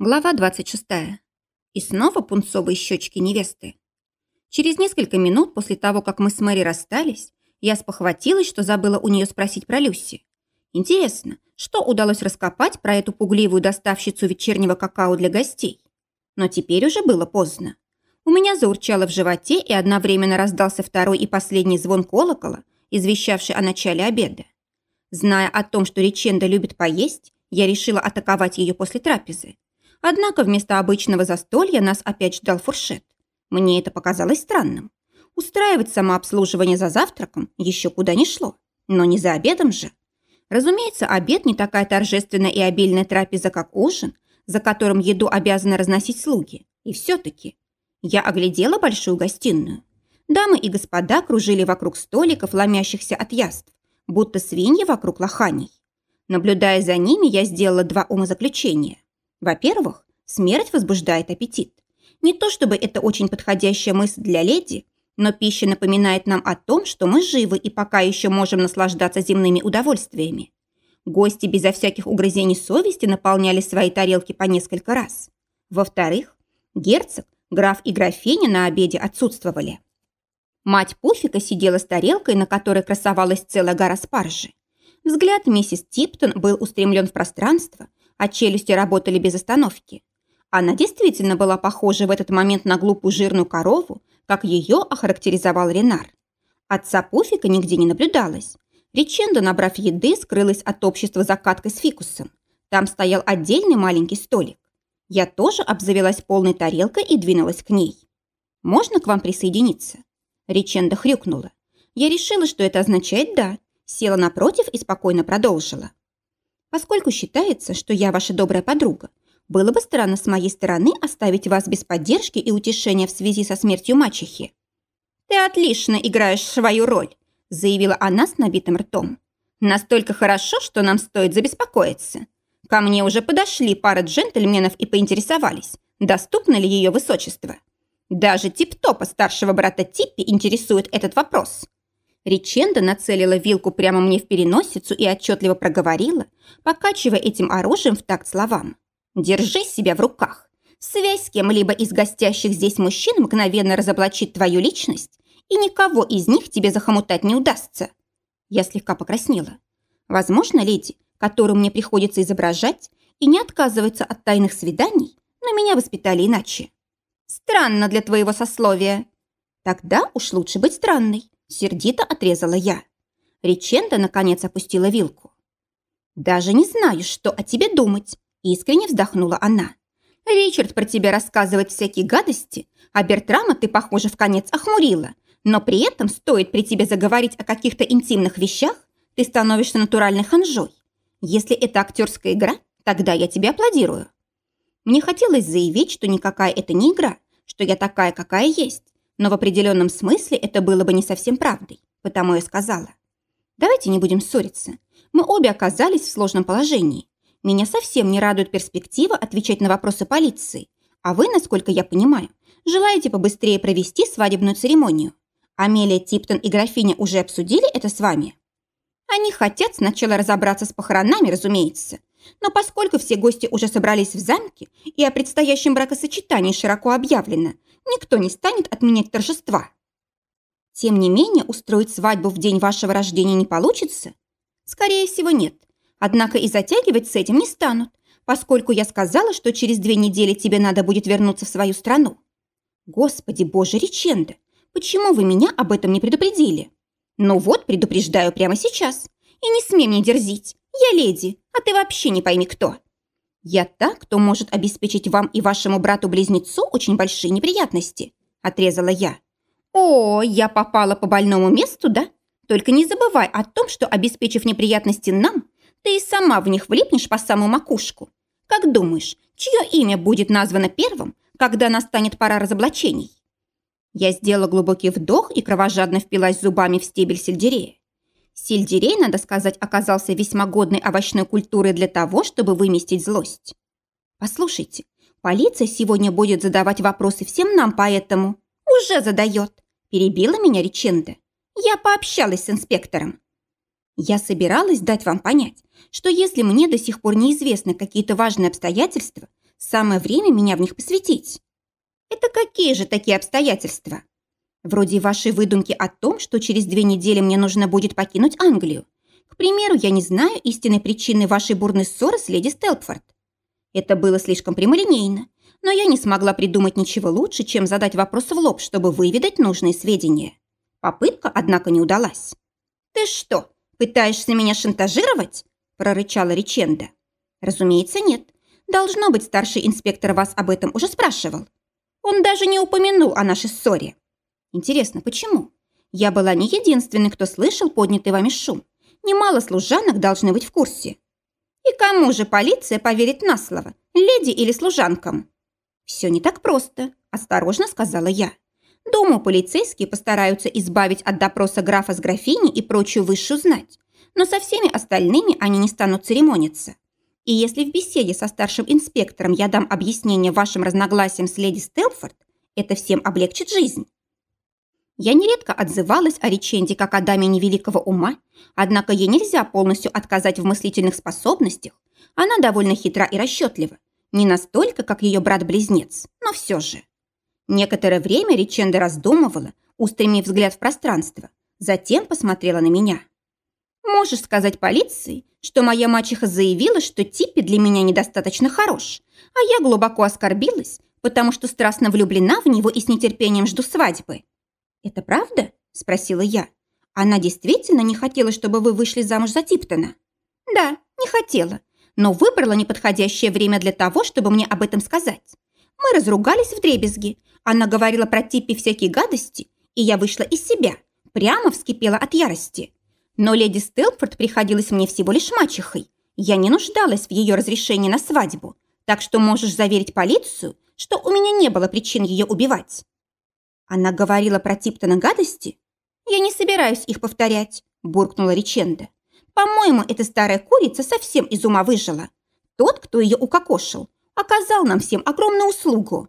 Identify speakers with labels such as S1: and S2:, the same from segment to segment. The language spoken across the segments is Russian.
S1: Глава 26. И снова пунцовые щечки невесты. Через несколько минут после того, как мы с Мэри расстались, я спохватилась, что забыла у нее спросить про Люси. Интересно, что удалось раскопать про эту пугливую доставщицу вечернего какао для гостей? Но теперь уже было поздно. У меня заурчало в животе и одновременно раздался второй и последний звон колокола, извещавший о начале обеда. Зная о том, что Риченда любит поесть, я решила атаковать ее после трапезы Однако вместо обычного застолья нас опять ждал фуршет. Мне это показалось странным. Устраивать самообслуживание за завтраком еще куда ни шло. Но не за обедом же. Разумеется, обед не такая торжественная и обильная трапеза, как ужин, за которым еду обязаны разносить слуги. И все-таки я оглядела большую гостиную. Дамы и господа кружили вокруг столиков, ломящихся от яств, будто свиньи вокруг лоханий. Наблюдая за ними, я сделала два умозаключения. Во-первых, смерть возбуждает аппетит. Не то чтобы это очень подходящая мысль для леди, но пища напоминает нам о том, что мы живы и пока еще можем наслаждаться земными удовольствиями. Гости безо всяких угрызений совести наполняли свои тарелки по несколько раз. Во-вторых, герцог, граф и графиня на обеде отсутствовали. Мать Пуфика сидела с тарелкой, на которой красовалась целая гора спаржи. Взгляд миссис Типтон был устремлен в пространство, а челюсти работали без остановки. Она действительно была похожа в этот момент на глупую жирную корову, как ее охарактеризовал Ренар. Отца Пуфика нигде не наблюдалось. Риченда, набрав еды, скрылась от общества закаткой с фикусом. Там стоял отдельный маленький столик. Я тоже обзавелась полной тарелкой и двинулась к ней. «Можно к вам присоединиться?» Риченда хрюкнула. Я решила, что это означает «да». Села напротив и спокойно продолжила. Поскольку считается, что я ваша добрая подруга, было бы странно с моей стороны оставить вас без поддержки и утешения в связи со смертью мачехи. «Ты отлично играешь свою роль», – заявила она с набитым ртом. «Настолько хорошо, что нам стоит забеспокоиться. Ко мне уже подошли пара джентльменов и поинтересовались, доступно ли ее высочество. Даже тип-топа старшего брата Типпи интересует этот вопрос. Риченда нацелила вилку прямо мне в переносицу и отчетливо проговорила, покачивая этим оружием в такт словам. «Держи себя в руках. Связь с кем-либо из гостящих здесь мужчин мгновенно разоблачит твою личность, и никого из них тебе захомутать не удастся». Я слегка покраснела. Возможно, леди, которую мне приходится изображать, и не отказывается от тайных свиданий, но меня воспитали иначе. Странно для твоего сословия. Тогда уж лучше быть странной. Сердито отрезала я. Риченда, наконец, опустила вилку. «Даже не знаю, что о тебе думать», – искренне вздохнула она. «Ричард про тебя рассказывает всякие гадости, а Бертрама ты, похоже, в конец охмурила, но при этом стоит при тебе заговорить о каких-то интимных вещах, ты становишься натуральной ханжой. Если это актерская игра, тогда я тебе аплодирую». Мне хотелось заявить, что никакая это не игра, что я такая, какая есть, но в определенном смысле это было бы не совсем правдой, потому я сказала. Давайте не будем ссориться. Мы обе оказались в сложном положении. Меня совсем не радует перспектива отвечать на вопросы полиции. А вы, насколько я понимаю, желаете побыстрее провести свадебную церемонию. Амелия Типтон и графиня уже обсудили это с вами? Они хотят сначала разобраться с похоронами, разумеется. Но поскольку все гости уже собрались в замке и о предстоящем бракосочетании широко объявлено, никто не станет отменять торжества. Тем не менее, устроить свадьбу в день вашего рождения не получится? Скорее всего, нет. Однако и затягивать с этим не станут, поскольку я сказала, что через две недели тебе надо будет вернуться в свою страну. Господи боже, Риченда, почему вы меня об этом не предупредили? Ну вот, предупреждаю прямо сейчас. И не смей мне дерзить. Я леди, а ты вообще не пойми кто. «Я та, кто может обеспечить вам и вашему брату-близнецу очень большие неприятности», – отрезала я. «О, я попала по больному месту, да? Только не забывай о том, что, обеспечив неприятности нам, ты и сама в них влипнешь по самую макушку. Как думаешь, чье имя будет названо первым, когда настанет пора разоблачений?» Я сделала глубокий вдох и кровожадно впилась зубами в стебель сельдерея. Сельдерей, надо сказать, оказался весьма годной овощной культурой для того, чтобы выместить злость. Послушайте, полиция сегодня будет задавать вопросы всем нам, поэтому... Уже задает. Перебила меня Риченда. Я пообщалась с инспектором. Я собиралась дать вам понять, что если мне до сих пор неизвестны какие-то важные обстоятельства, Самое время меня в них посвятить. Это какие же такие обстоятельства? Вроде вашей выдумки о том, что через две недели мне нужно будет покинуть Англию. К примеру, я не знаю истинной причины вашей бурной ссоры с леди Стелпфорд. Это было слишком прямолинейно, но я не смогла придумать ничего лучше, чем задать вопрос в лоб, чтобы выведать нужные сведения. Попытка, однако, не удалась. «Ты что, пытаешься меня шантажировать?» – прорычала Риченда. «Разумеется, нет. Должно быть, старший инспектор вас об этом уже спрашивал. Он даже не упомянул о нашей ссоре. Интересно, почему? Я была не единственной, кто слышал поднятый вами шум. Немало служанок должны быть в курсе. И кому же полиция поверит на слово, леди или служанкам? Все не так просто, осторожно сказала я. Думаю, полицейские постараются избавить от допроса графа с графиней и прочую высшую знать, но со всеми остальными они не станут церемониться. И если в беседе со старшим инспектором я дам объяснение вашим разногласиям с леди Стелфорд, это всем облегчит жизнь. Я нередко отзывалась о Риченде как о даме невеликого ума, однако ей нельзя полностью отказать в мыслительных способностях. Она довольно хитра и расчетлива. Не настолько, как ее брат-близнец, но все же. Некоторое время Риченда раздумывала, устремив взгляд в пространство, затем посмотрела на меня. «Можешь сказать полиции, что моя мачеха заявила, что Типпи для меня недостаточно хорош, а я глубоко оскорбилась, потому что страстно влюблена в него и с нетерпением жду свадьбы». «Это правда?» – спросила я. «Она действительно не хотела, чтобы вы вышли замуж за Типтона?» «Да, не хотела, но выбрала неподходящее время для того, чтобы мне об этом сказать. Мы разругались в дребезги. Она говорила про Типпи всякие гадости, и я вышла из себя, прямо вскипела от ярости. Но леди Стелфорд приходилась мне всего лишь мачехой. Я не нуждалась в ее разрешении на свадьбу, так что можешь заверить полицию, что у меня не было причин ее убивать. Она говорила про Типтона гадости? Я не собираюсь их повторять, буркнула Риченда. По-моему, эта старая курица совсем из ума выжила. Тот, кто ее укокошил, оказал нам всем огромную услугу.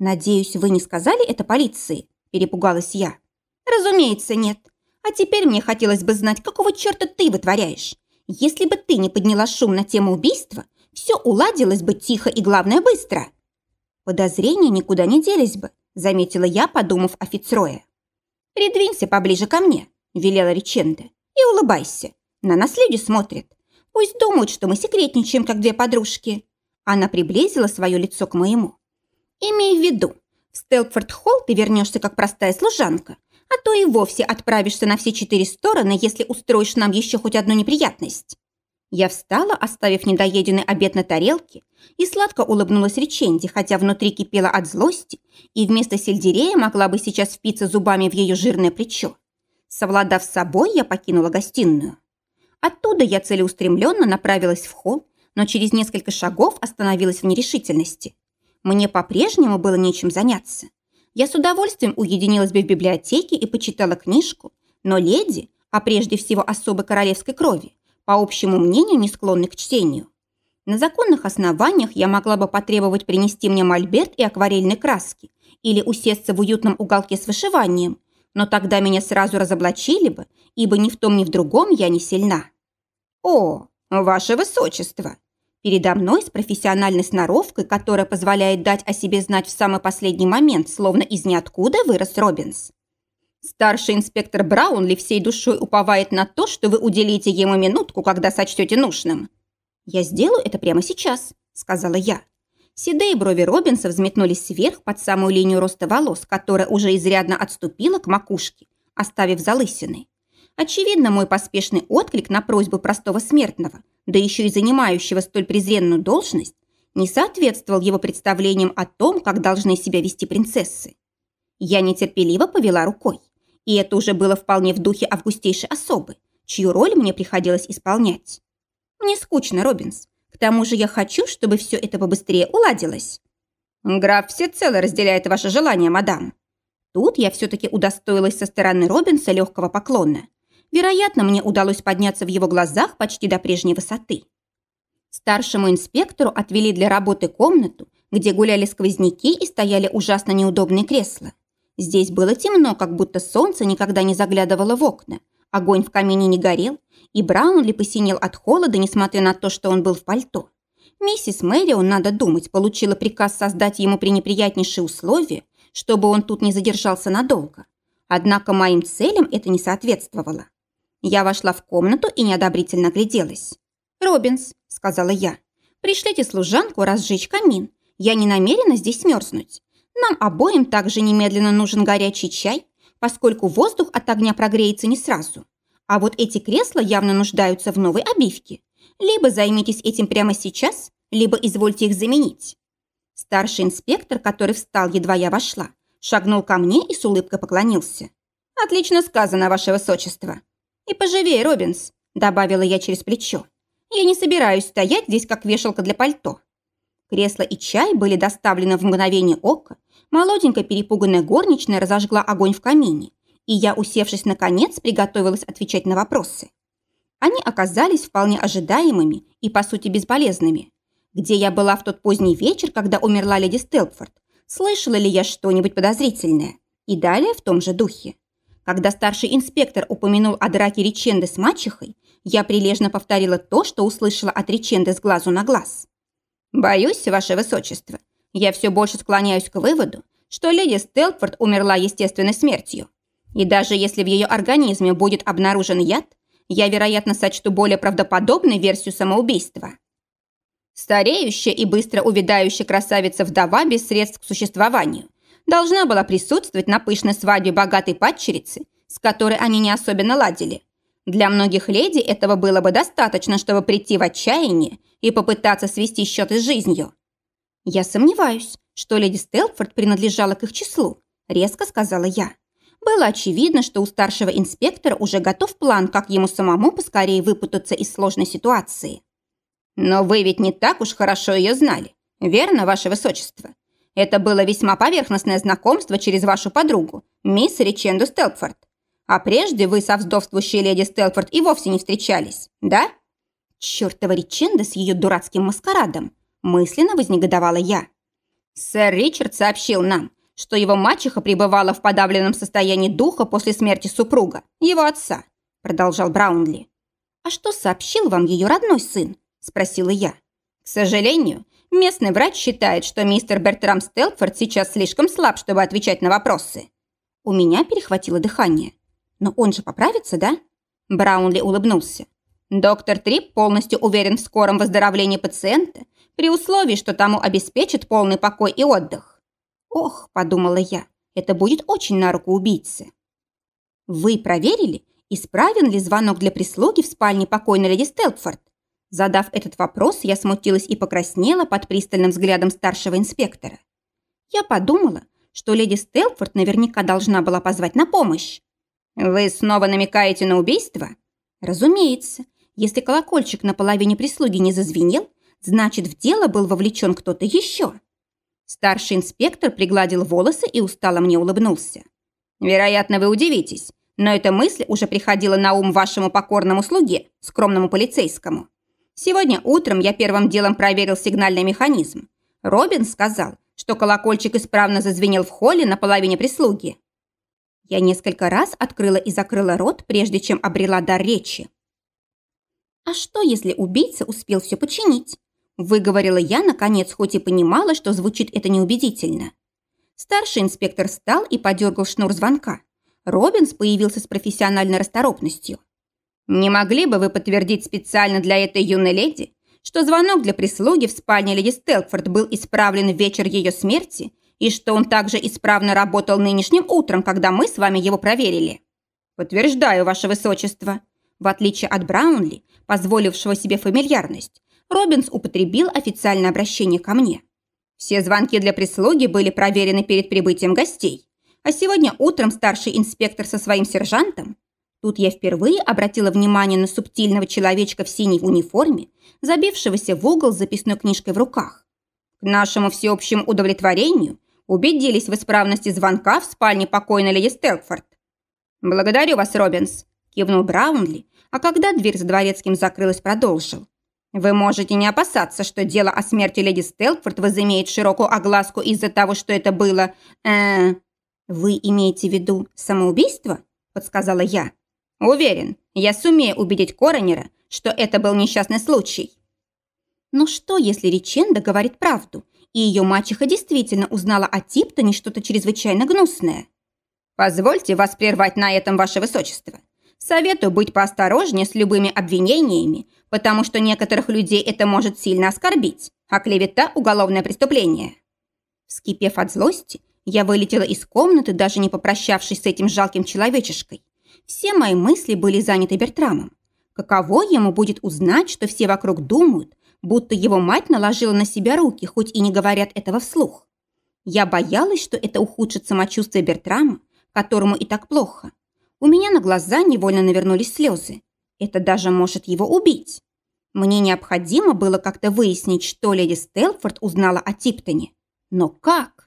S1: Надеюсь, вы не сказали это полиции? Перепугалась я. Разумеется, нет. А теперь мне хотелось бы знать, какого черта ты вытворяешь. Если бы ты не подняла шум на тему убийства, все уладилось бы тихо и, главное, быстро. Подозрения никуда не делись бы, заметила я, подумав о Фицрое. «Придвинься поближе ко мне», – велела Риченда, – «и улыбайся. На нас люди смотрят. Пусть думают, что мы секретничаем, как две подружки». Она приблизила свое лицо к моему. «Имей в виду, в Стелпфорд-Холл ты вернешься как простая служанка, а то и вовсе отправишься на все четыре стороны, если устроишь нам еще хоть одну неприятность». Я встала, оставив недоеденный обед на тарелке, и сладко улыбнулась Риченде, хотя внутри кипела от злости, и вместо сельдерея могла бы сейчас впиться зубами в ее жирное плечо. Совладав с собой, я покинула гостиную. Оттуда я целеустремленно направилась в холл, но через несколько шагов остановилась в нерешительности. Мне по-прежнему было нечем заняться. Я с удовольствием уединилась бы в библиотеке и почитала книжку, но леди, а прежде всего особой королевской крови, по общему мнению, не склонны к чтению. На законных основаниях я могла бы потребовать принести мне мольберт и акварельные краски или усесться в уютном уголке с вышиванием, но тогда меня сразу разоблачили бы, ибо ни в том, ни в другом я не сильна. «О, ваше высочество!» Передо мной с профессиональной сноровкой, которая позволяет дать о себе знать в самый последний момент, словно из ниоткуда вырос Робинс. Старший инспектор Браунли всей душой уповает на то, что вы уделите ему минутку, когда сочтете нужным. «Я сделаю это прямо сейчас», — сказала я. Седые брови Робинса взметнулись вверх под самую линию роста волос, которая уже изрядно отступила к макушке, оставив залысины. Очевидно, мой поспешный отклик на просьбу простого смертного, да еще и занимающего столь презренную должность, не соответствовал его представлениям о том, как должны себя вести принцессы. Я нетерпеливо повела рукой. И это уже было вполне в духе августейшей особы, чью роль мне приходилось исполнять. Мне скучно, Робинс. К тому же я хочу, чтобы все это побыстрее уладилось. Граф всецело разделяет ваше желание, мадам. Тут я все-таки удостоилась со стороны Робинса легкого поклона. Вероятно, мне удалось подняться в его глазах почти до прежней высоты. Старшему инспектору отвели для работы комнату, где гуляли сквозняки и стояли ужасно неудобные кресла. Здесь было темно, как будто солнце никогда не заглядывало в окна. Огонь в камине не горел, и Браунли посинел от холода, несмотря на то, что он был в пальто. Миссис Мэрион, надо думать, получила приказ создать ему пренеприятнейшие условия, чтобы он тут не задержался надолго. Однако моим целям это не соответствовало. Я вошла в комнату и неодобрительно огляделась. «Робинс», — сказала я, — «пришлите служанку разжечь камин. Я не намерена здесь мерзнуть. Нам обоим также немедленно нужен горячий чай, поскольку воздух от огня прогреется не сразу. А вот эти кресла явно нуждаются в новой обивке. Либо займитесь этим прямо сейчас, либо извольте их заменить. Старший инспектор, который встал, едва я вошла, шагнул ко мне и с улыбкой поклонился. «Отлично сказано, ваше высочество». «И поживее, Робинс», — добавила я через плечо. «Я не собираюсь стоять здесь, как вешалка для пальто». Кресло и чай были доставлены в мгновение ока. Молоденькая перепуганная горничная разожгла огонь в камине, и я, усевшись наконец, приготовилась отвечать на вопросы. Они оказались вполне ожидаемыми и, по сути, бесполезными. Где я была в тот поздний вечер, когда умерла леди Стелпфорд? Слышала ли я что-нибудь подозрительное? И далее в том же духе. Когда старший инспектор упомянул о драке Риченды с мачехой, я прилежно повторила то, что услышала от Риченды с глазу на глаз. «Боюсь, ваше высочество, я все больше склоняюсь к выводу, что леди Стелпфорд умерла естественной смертью. И даже если в ее организме будет обнаружен яд, я, вероятно, сочту более правдоподобной версию самоубийства. Стареющая и быстро увядающая красавица-вдова без средств к существованию должна была присутствовать на пышной свадьбе богатой падчерицы, с которой они не особенно ладили. Для многих леди этого было бы достаточно, чтобы прийти в отчаяние и попытаться свести счеты с жизнью. «Я сомневаюсь, что леди Стелфорд принадлежала к их числу», – резко сказала я. Было очевидно, что у старшего инспектора уже готов план, как ему самому поскорее выпутаться из сложной ситуации. «Но вы ведь не так уж хорошо ее знали, верно, ваше высочество? Это было весьма поверхностное знакомство через вашу подругу, мисс Риченду Стелпфорд. А прежде вы со вдовствующей леди Стелфорд и вовсе не встречались, да?» «Чёртова Риченда с ее дурацким маскарадом!» мысленно вознегодовала я. «Сэр Ричард сообщил нам, что его мачеха пребывала в подавленном состоянии духа после смерти супруга, его отца», продолжал Браунли. «А что сообщил вам ее родной сын?» спросила я. «К сожалению, местный врач считает, что мистер Бертрам Стелфорд сейчас слишком слаб, чтобы отвечать на вопросы». У меня перехватило дыхание. «Но он же поправится, да?» Браунли улыбнулся. «Доктор Трип полностью уверен в скором выздоровлении пациента, при условии, что тому обеспечит полный покой и отдых. «Ох», – подумала я, – «это будет очень на руку убийцы». «Вы проверили, исправен ли звонок для прислуги в спальне покойной леди Стелпфорд?» Задав этот вопрос, я смутилась и покраснела под пристальным взглядом старшего инспектора. Я подумала, что леди Стелпфорд наверняка должна была позвать на помощь. «Вы снова намекаете на убийство?» «Разумеется. Если колокольчик на половине прислуги не зазвенел, значит, в дело был вовлечен кто-то еще». Старший инспектор пригладил волосы и устало мне улыбнулся. «Вероятно, вы удивитесь, но эта мысль уже приходила на ум вашему покорному слуге, скромному полицейскому. Сегодня утром я первым делом проверил сигнальный механизм. Робин сказал, что колокольчик исправно зазвенел в холле на половине прислуги. Я несколько раз открыла и закрыла рот, прежде чем обрела дар речи. А что, если убийца успел все починить? Выговорила я, наконец, хоть и понимала, что звучит это неубедительно. Старший инспектор встал и подергал шнур звонка. Робинс появился с профессиональной расторопностью. «Не могли бы вы подтвердить специально для этой юной леди, что звонок для прислуги в спальне леди Стелкфорд был исправлен в вечер ее смерти и что он также исправно работал нынешним утром, когда мы с вами его проверили?» «Подтверждаю, ваше высочество», в отличие от Браунли, позволившего себе фамильярность, Робинс употребил официальное обращение ко мне. Все звонки для прислуги были проверены перед прибытием гостей. А сегодня утром старший инспектор со своим сержантом Тут я впервые обратила внимание на субтильного человечка в синей униформе, забившегося в угол с записной книжкой в руках. К нашему всеобщему удовлетворению убедились в исправности звонка в спальне покойной леди Стелкфорд. «Благодарю вас, Робинс», – кивнул Браунли, а когда дверь за дворецким закрылась, продолжил. Вы можете не опасаться, что дело о смерти леди Стелфорд возымеет широкую огласку из-за того, что это было... Э, «Вы имеете в виду самоубийство?» – подсказала я. «Уверен, я сумею убедить Коронера, что это был несчастный случай». Но что, если Риченда говорит правду, и ее мачеха действительно узнала о Типтоне что-то чрезвычайно гнусное? Позвольте вас прервать на этом, ваше высочество. Советую быть поосторожнее с любыми обвинениями, потому что некоторых людей это может сильно оскорбить, а клевета – уголовное преступление. Вскипев от злости, я вылетела из комнаты, даже не попрощавшись с этим жалким человечешкой. Все мои мысли были заняты Бертрамом. Каково ему будет узнать, что все вокруг думают, будто его мать наложила на себя руки, хоть и не говорят этого вслух. Я боялась, что это ухудшит самочувствие Бертрама, которому и так плохо. У меня на глаза невольно навернулись слезы. Это даже может его убить. Мне необходимо было как-то выяснить, что леди Стелфорд узнала о Типтоне. Но как?